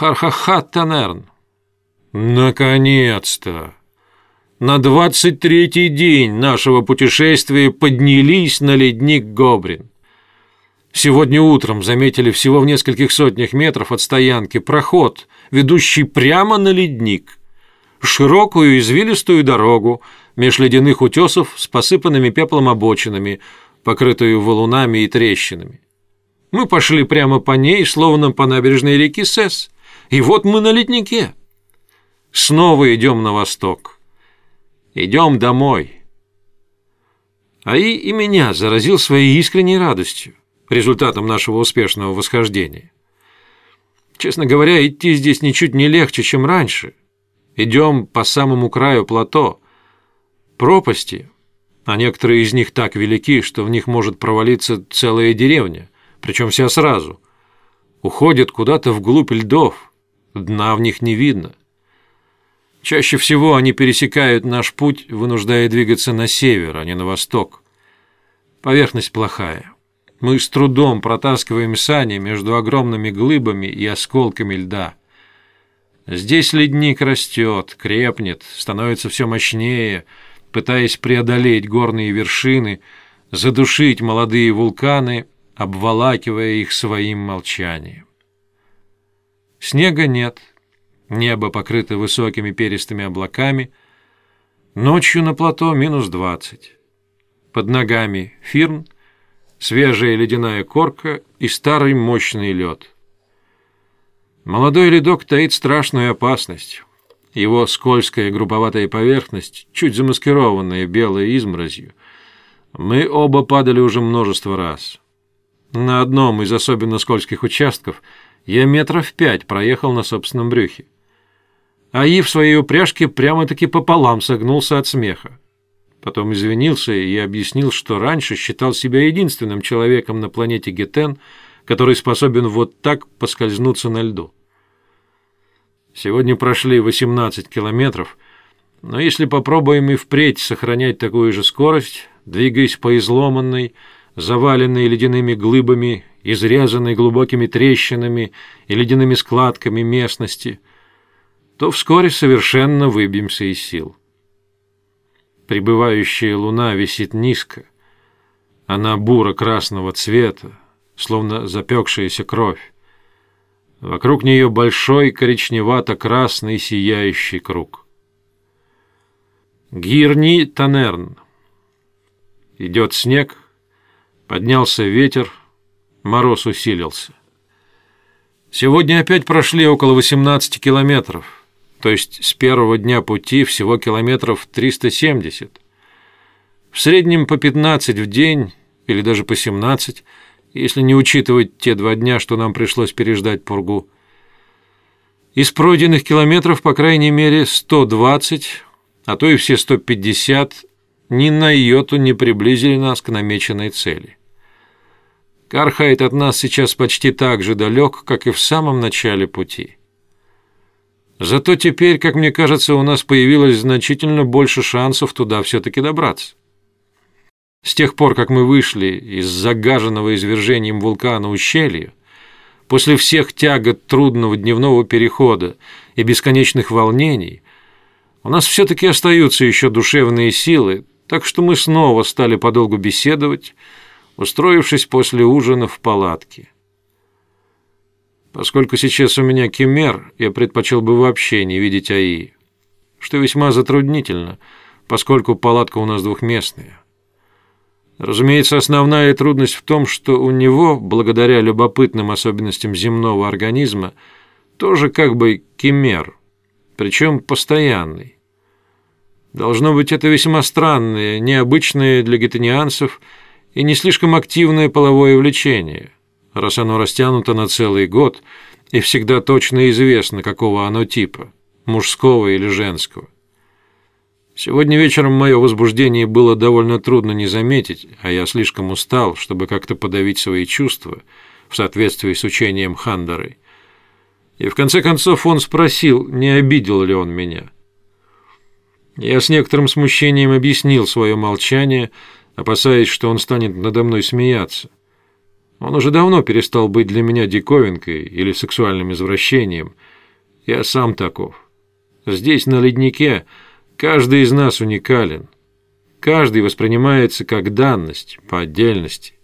Хархаха Танерн. Наконец-то! На двадцать третий день нашего путешествия поднялись на ледник Гобрин. Сегодня утром заметили всего в нескольких сотнях метров от стоянки проход, ведущий прямо на ледник. Широкую извилистую дорогу меж ледяных утесов с посыпанными пеплом обочинами, покрытую валунами и трещинами. Мы пошли прямо по ней, словно по набережной реки Сес, и вот мы на леднике. Снова идем на восток. Идем домой. Аи и меня заразил своей искренней радостью, результатом нашего успешного восхождения. Честно говоря, идти здесь ничуть не легче, чем раньше. Идем по самому краю плато. Пропасти, а некоторые из них так велики, что в них может провалиться целая деревня, причем вся сразу. Уходят куда-то вглубь льдов, дна в них не видно. Чаще всего они пересекают наш путь, вынуждая двигаться на север, а не на восток. Поверхность плохая. Мы с трудом протаскиваем сани между огромными глыбами и осколками льда. Здесь ледник растет, крепнет, становится все мощнее, пытаясь преодолеть горные вершины, задушить молодые вулканы, обволакивая их своим молчанием. Снега нет, Небо покрыто высокими перистыми облаками. Ночью на плато минус двадцать. Под ногами фирн, свежая ледяная корка и старый мощный лед. Молодой ледок таит страшную опасность. Его скользкая грубоватая поверхность, чуть замаскированная белой изморозью. Мы оба падали уже множество раз. На одном из особенно скользких участков я метров пять проехал на собственном брюхе. Аи в своей упряжке прямо-таки пополам согнулся от смеха. Потом извинился и объяснил, что раньше считал себя единственным человеком на планете Гетен, который способен вот так поскользнуться на льду. Сегодня прошли 18 километров, но если попробуем и впредь сохранять такую же скорость, двигаясь по изломанной, заваленной ледяными глыбами, изрезанной глубокими трещинами и ледяными складками местности – то вскоре совершенно выбьемся из сил. Прибывающая луна висит низко. Она буро-красного цвета, словно запекшаяся кровь. Вокруг нее большой коричневато-красный сияющий круг. Гирни Танерн. Идет снег, поднялся ветер, мороз усилился. Сегодня опять прошли около 18 километров то есть с первого дня пути всего километров 370. В среднем по 15 в день или даже по 17, если не учитывать те два дня, что нам пришлось переждать пургу. Из пройденных километров, по крайней мере, 120, а то и все 150, ни на йоту не приблизили нас к намеченной цели. Кархайт от нас сейчас почти так же далек, как и в самом начале пути. Зато теперь, как мне кажется, у нас появилось значительно больше шансов туда все-таки добраться. С тех пор, как мы вышли из загаженного извержением вулкана ущелья, после всех тягот трудного дневного перехода и бесконечных волнений, у нас все-таки остаются еще душевные силы, так что мы снова стали подолгу беседовать, устроившись после ужина в палатке. Поскольку сейчас у меня кемер, я предпочел бы вообще не видеть АИ, что весьма затруднительно, поскольку палатка у нас двухместная. Разумеется, основная трудность в том, что у него, благодаря любопытным особенностям земного организма, тоже как бы кемер, причем постоянный. Должно быть, это весьма странное, необычное для гетанианцев и не слишком активное половое влечение – раз оно растянуто на целый год и всегда точно известно, какого оно типа, мужского или женского. Сегодня вечером мое возбуждение было довольно трудно не заметить, а я слишком устал, чтобы как-то подавить свои чувства в соответствии с учением Хандары. И в конце концов он спросил, не обидел ли он меня. Я с некоторым смущением объяснил свое молчание, опасаясь, что он станет надо мной смеяться. Он уже давно перестал быть для меня диковинкой или сексуальным извращением – Я сам таков. Здесь, на леднике, каждый из нас уникален. Каждый воспринимается как данность по отдельности.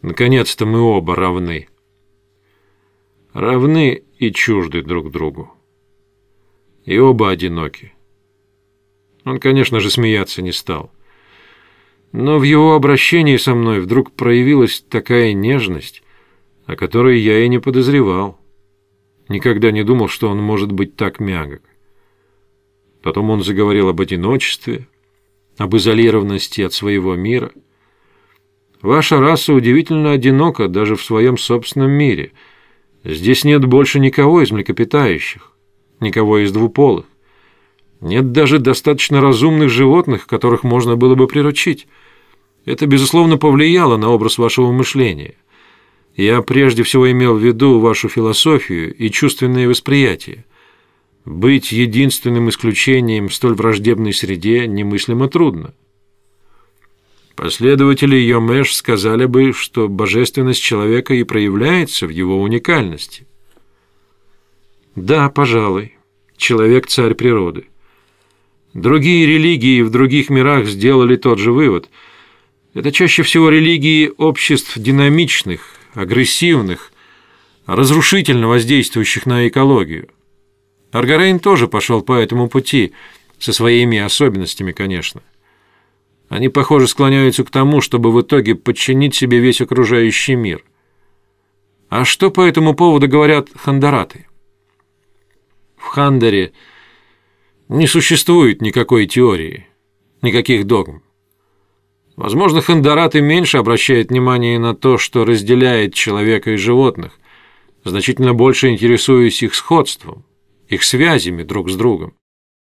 Наконец-то мы оба равны. Равны и чужды друг другу. И оба одиноки. Он, конечно же, смеяться не стал. Но в его обращении со мной вдруг проявилась такая нежность, о которой я и не подозревал. Никогда не думал, что он может быть так мягок. Потом он заговорил об одиночестве, об изолированности от своего мира. Ваша раса удивительно одинока даже в своем собственном мире. Здесь нет больше никого из млекопитающих, никого из двуполых. Нет даже достаточно разумных животных, которых можно было бы приручить. Это, безусловно, повлияло на образ вашего мышления. Я прежде всего имел в виду вашу философию и чувственное восприятие. Быть единственным исключением в столь враждебной среде немыслимо трудно. Последователи Йомеш сказали бы, что божественность человека и проявляется в его уникальности. Да, пожалуй, человек – царь природы. Другие религии в других мирах сделали тот же вывод. Это чаще всего религии обществ динамичных, агрессивных, разрушительно воздействующих на экологию. Аргарейн тоже пошел по этому пути, со своими особенностями, конечно. Они, похоже, склоняются к тому, чтобы в итоге подчинить себе весь окружающий мир. А что по этому поводу говорят хандараты? В Хандаре не существует никакой теории, никаких догм. Возможно, хандараты меньше обращают внимание на то, что разделяет человека и животных, значительно больше интересуясь их сходством, их связями друг с другом.